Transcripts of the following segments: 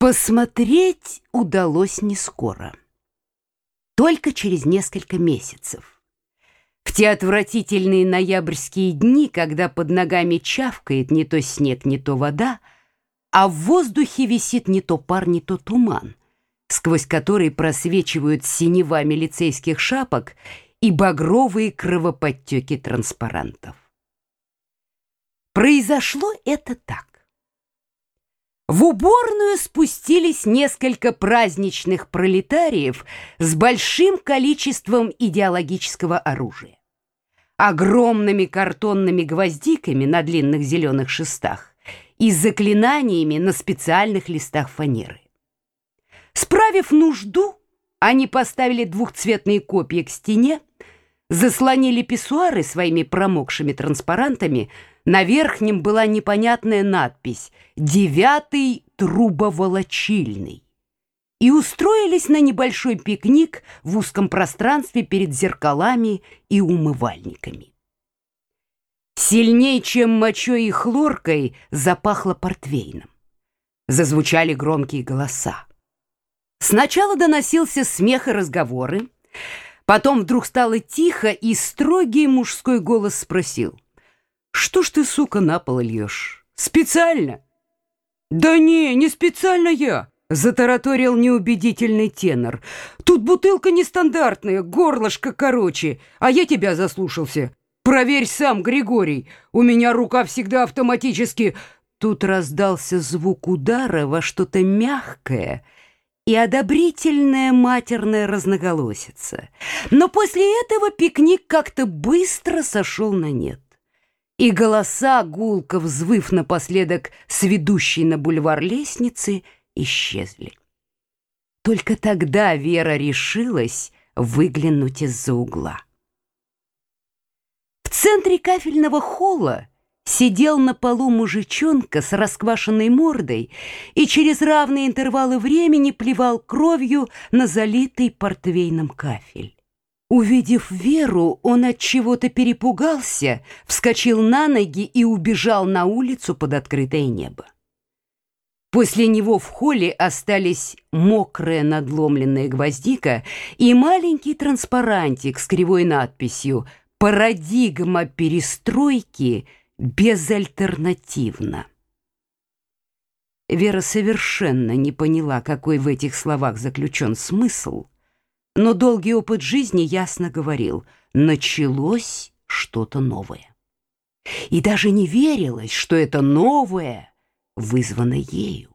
Посмотреть удалось не скоро. Только через несколько месяцев. В те отвратительные ноябрьские дни, когда под ногами чавкает не то снег, не то вода, а в воздухе висит не то пар, не то туман, сквозь который просвечивают синева милицейских шапок и багровые кровоподтеки транспарантов. Произошло это так. В уборную спустились несколько праздничных пролетариев с большим количеством идеологического оружия. Огромными картонными гвоздиками на длинных зеленых шестах и заклинаниями на специальных листах фанеры. Справив нужду, они поставили двухцветные копья к стене, заслонили писсуары своими промокшими транспарантами, на верхнем была непонятная надпись «Девятый трубоволочильный» и устроились на небольшой пикник в узком пространстве перед зеркалами и умывальниками. Сильнее, чем мочой и хлоркой, запахло портвейном. Зазвучали громкие голоса. Сначала доносился смех и разговоры, потом вдруг стало тихо, и строгий мужской голос спросил — что ж ты, сука, на пол льешь? Специально? Да не, не специально я, затараторил неубедительный тенор. Тут бутылка нестандартная, горлышко короче, а я тебя заслушался. Проверь сам, Григорий. У меня рука всегда автоматически Тут раздался звук удара во что-то мягкое и одобрительная матерная разноголосица. Но после этого пикник как-то быстро сошел на нет и голоса, гулко взвыв напоследок с ведущей на бульвар лестницы, исчезли. Только тогда Вера решилась выглянуть из-за угла. В центре кафельного холла сидел на полу мужичонка с расквашенной мордой и через равные интервалы времени плевал кровью на залитый портвейном кафель. Увидев Веру, он от чего-то перепугался, вскочил на ноги и убежал на улицу под открытое небо. После него в холле остались мокрая надломленная гвоздика и маленький транспарантик с кривой надписью «Парадигма перестройки безальтернативна». Вера совершенно не поняла, какой в этих словах заключен смысл, но долгий опыт жизни ясно говорил, началось что-то новое. И даже не верилось, что это новое вызвано ею.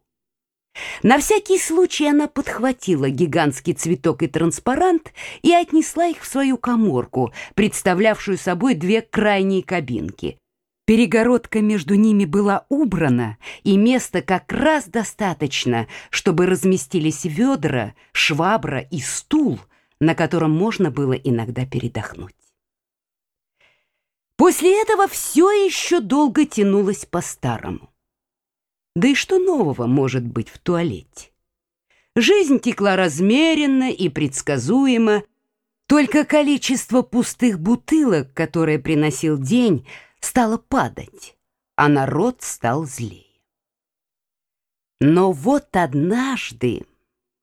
На всякий случай она подхватила гигантский цветок и транспарант и отнесла их в свою каморку, представлявшую собой две крайние кабинки, Перегородка между ними была убрана, и места как раз достаточно, чтобы разместились ведра, швабра и стул, на котором можно было иногда передохнуть. После этого все еще долго тянулось по-старому. Да и что нового может быть в туалете? Жизнь текла размеренно и предсказуемо, только количество пустых бутылок, которые приносил день, стало падать, а народ стал злее. Но вот однажды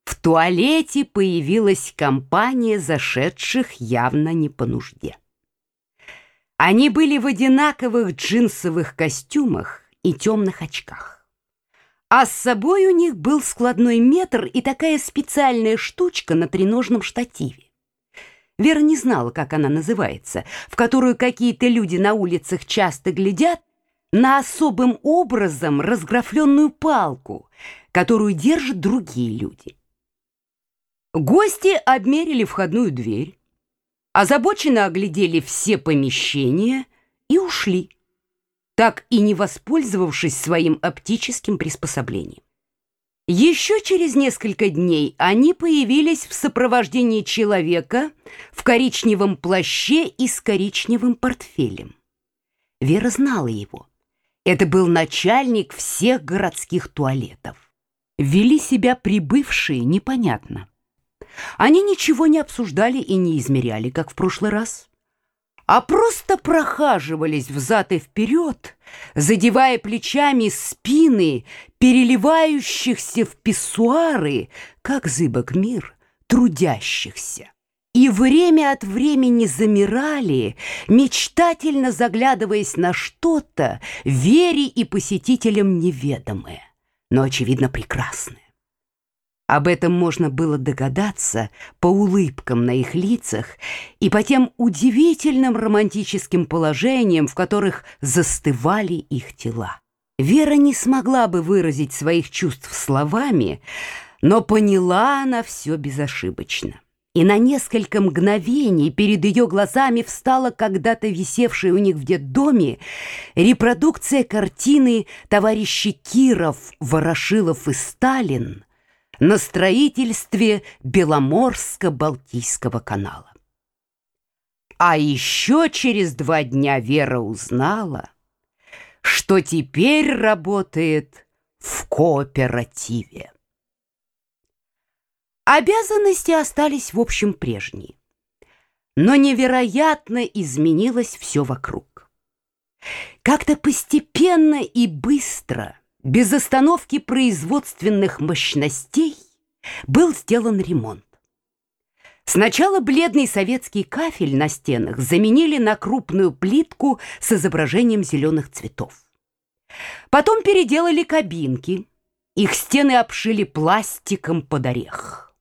в туалете появилась компания зашедших явно не по нужде. Они были в одинаковых джинсовых костюмах и темных очках. А с собой у них был складной метр и такая специальная штучка на треножном штативе. Вера не знала, как она называется, в которую какие-то люди на улицах часто глядят, на особым образом разграфленную палку, которую держат другие люди. Гости обмерили входную дверь, озабоченно оглядели все помещения и ушли, так и не воспользовавшись своим оптическим приспособлением. Еще через несколько дней они появились в сопровождении человека в коричневом плаще и с коричневым портфелем. Вера знала его. Это был начальник всех городских туалетов. Вели себя прибывшие непонятно. Они ничего не обсуждали и не измеряли, как в прошлый раз. А просто прохаживались взад и вперед, задевая плечами спины переливающихся в писсуары, как зыбок мир, трудящихся. И время от времени замирали, мечтательно заглядываясь на что-то, вере и посетителям неведомое, но, очевидно, прекрасное. Об этом можно было догадаться по улыбкам на их лицах и по тем удивительным романтическим положениям, в которых застывали их тела. Вера не смогла бы выразить своих чувств словами, но поняла она все безошибочно. И на несколько мгновений перед ее глазами встала когда-то висевшая у них в детдоме репродукция картины товарищи Киров, Ворошилов и Сталин – на строительстве Беломорско-Балтийского канала. А еще через два дня Вера узнала, что теперь работает в кооперативе. Обязанности остались в общем прежние, но невероятно изменилось все вокруг. Как-то постепенно и быстро – без остановки производственных мощностей был сделан ремонт. Сначала бледный советский кафель на стенах заменили на крупную плитку с изображением зеленых цветов. Потом переделали кабинки, их стены обшили пластиком под орех.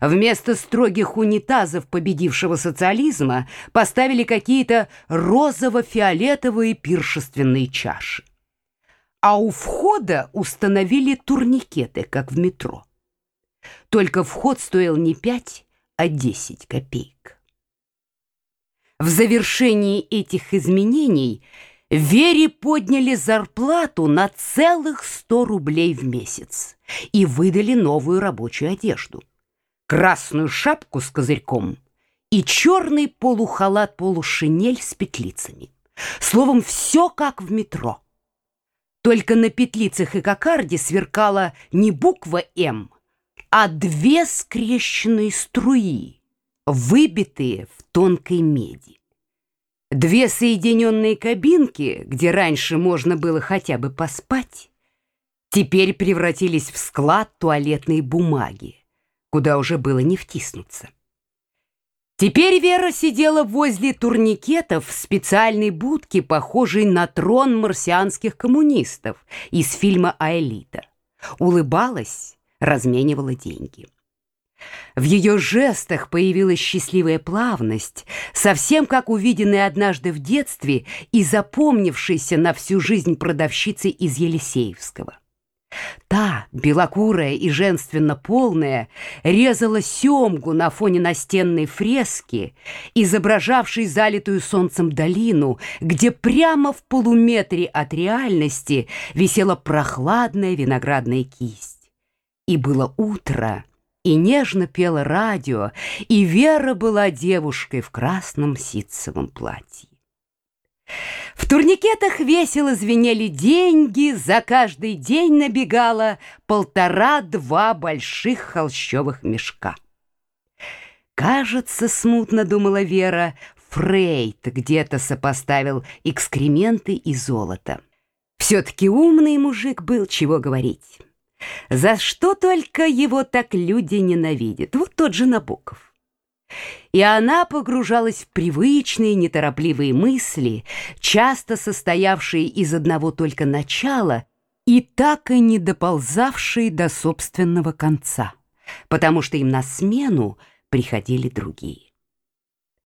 Вместо строгих унитазов победившего социализма поставили какие-то розово-фиолетовые пиршественные чаши а у входа установили турникеты, как в метро. Только вход стоил не 5, а 10 копеек. В завершении этих изменений Вере подняли зарплату на целых 100 рублей в месяц и выдали новую рабочую одежду. Красную шапку с козырьком и черный полухалат-полушинель с петлицами. Словом, все как в метро. Только на петлицах и кокарде сверкала не буква «М», а две скрещенные струи, выбитые в тонкой меди. Две соединенные кабинки, где раньше можно было хотя бы поспать, теперь превратились в склад туалетной бумаги, куда уже было не втиснуться. Теперь Вера сидела возле турникетов в специальной будке, похожей на трон марсианских коммунистов из фильма «Аэлита». Улыбалась, разменивала деньги. В ее жестах появилась счастливая плавность, совсем как увиденная однажды в детстве и запомнившаяся на всю жизнь продавщицы из Елисеевского. Та, белокурая и женственно полная, резала семгу на фоне настенной фрески, изображавшей залитую солнцем долину, где прямо в полуметре от реальности висела прохладная виноградная кисть. И было утро, и нежно пело радио, и Вера была девушкой в красном ситцевом платье. В турникетах весело звенели деньги, за каждый день набегало полтора-два больших холщовых мешка. Кажется, смутно думала Вера, Фрейд где-то сопоставил экскременты и золото. Все-таки умный мужик был, чего говорить. За что только его так люди ненавидят. Вот тот же Набоков и она погружалась в привычные неторопливые мысли, часто состоявшие из одного только начала и так и не доползавшие до собственного конца, потому что им на смену приходили другие.